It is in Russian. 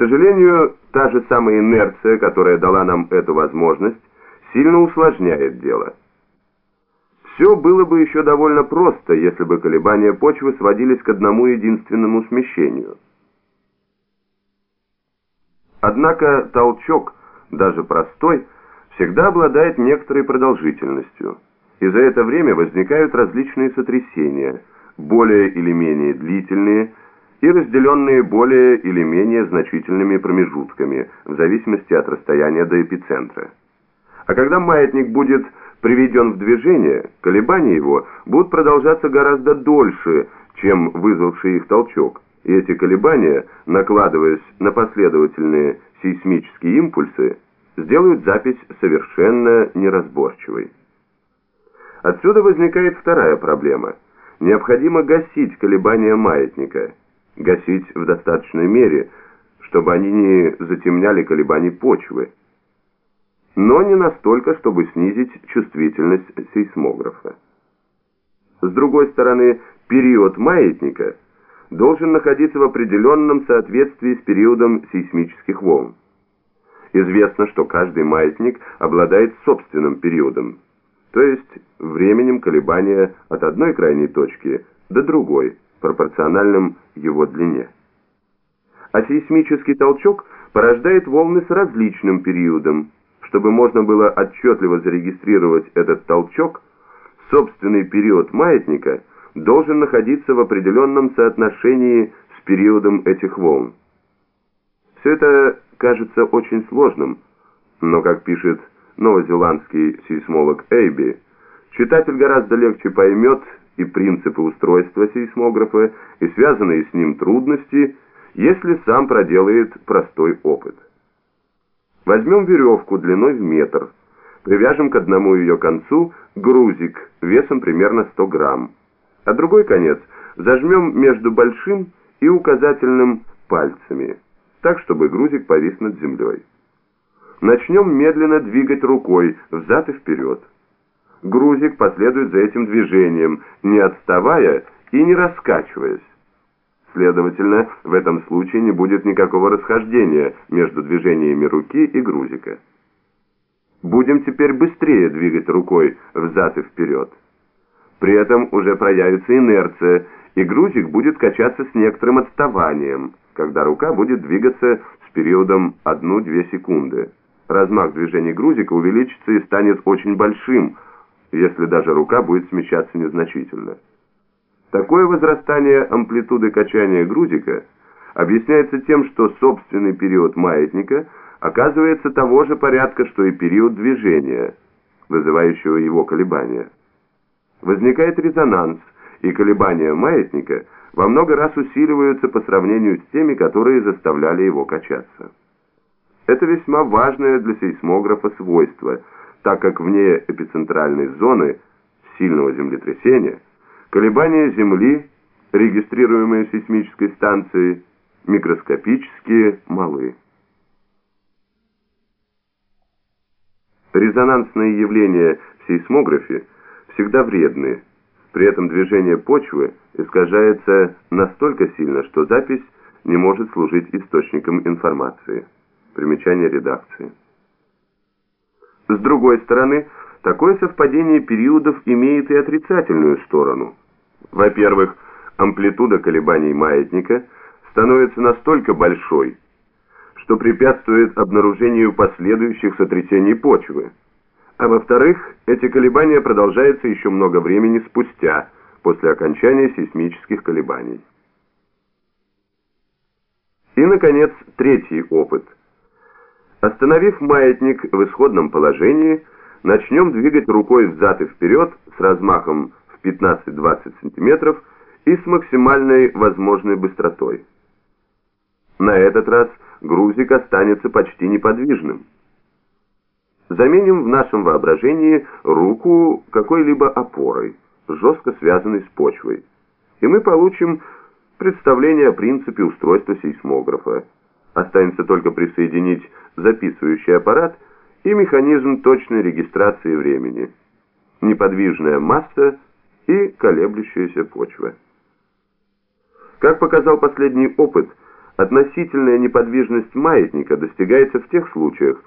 сожалению, та же самая инерция, которая дала нам эту возможность, сильно усложняет дело. Все было бы еще довольно просто, если бы колебания почвы сводились к одному единственному смещению. Однако толчок, даже простой, всегда обладает некоторой продолжительностью, и за это время возникают различные сотрясения, более или менее длительные, и разделенные более или менее значительными промежутками, в зависимости от расстояния до эпицентра. А когда маятник будет приведен в движение, колебания его будут продолжаться гораздо дольше, чем вызвавший их толчок, и эти колебания, накладываясь на последовательные сейсмические импульсы, сделают запись совершенно неразборчивой. Отсюда возникает вторая проблема. Необходимо гасить колебания маятника, гасить в достаточной мере, чтобы они не затемняли колебаний почвы, но не настолько, чтобы снизить чувствительность сейсмографа. С другой стороны, период маятника должен находиться в определенном соответствии с периодом сейсмических волн. Известно, что каждый маятник обладает собственным периодом, то есть временем колебания от одной крайней точки до другой, пропорциональным его длине. А сейсмический толчок порождает волны с различным периодом, чтобы можно было отчетливо зарегистрировать этот толчок, собственный период маятника должен находиться в определенном соотношении с периодом этих волн. Все это кажется очень сложным, но, как пишет новозеландский сейсмолог Эйби, читатель гораздо легче поймет и принципы устройства сейсмографа, и связанные с ним трудности, если сам проделает простой опыт. Возьмем веревку длиной в метр, привяжем к одному ее концу грузик весом примерно 100 грамм, а другой конец зажмем между большим и указательным пальцами, так, чтобы грузик повис над землей. Начнем медленно двигать рукой взад и вперед. Грузик последует за этим движением, не отставая и не раскачиваясь. Следовательно, в этом случае не будет никакого расхождения между движениями руки и грузика. Будем теперь быстрее двигать рукой взад и вперед. При этом уже проявится инерция, и грузик будет качаться с некоторым отставанием, когда рука будет двигаться с периодом 1-2 секунды. Размах движения грузика увеличится и станет очень большим, если даже рука будет смещаться незначительно. Такое возрастание амплитуды качания грузика объясняется тем, что собственный период маятника оказывается того же порядка, что и период движения, вызывающего его колебания. Возникает резонанс, и колебания маятника во много раз усиливаются по сравнению с теми, которые заставляли его качаться. Это весьма важное для сейсмографа свойство, так как вне эпицентральной зоны сильного землетрясения – Колебания Земли, регистрируемые сейсмической станцией, микроскопически малы. Резонансные явления в сейсмографе всегда вредны. При этом движение почвы искажается настолько сильно, что запись не может служить источником информации. Примечание редакции. С другой стороны, такое совпадение периодов имеет и отрицательную сторону – во-первых, амплитуда колебаний маятника становится настолько большой, что препятствует обнаружению последующих сотрясений почвы. А во-вторых, эти колебания продолжаются еще много времени спустя, после окончания сейсмических колебаний. И, наконец, третий опыт. Остановив маятник в исходном положении, начнем двигать рукой взад и вперед с размахом 15-20 см и с максимальной возможной быстротой. На этот раз грузик останется почти неподвижным. Заменим в нашем воображении руку какой-либо опорой, жестко связанной с почвой, и мы получим представление о принципе устройства сейсмографа. Останется только присоединить записывающий аппарат и механизм точной регистрации времени. Неподвижная масса – и колеблющаяся почва. Как показал последний опыт, Относительная неподвижность маятника достигается в тех случаях,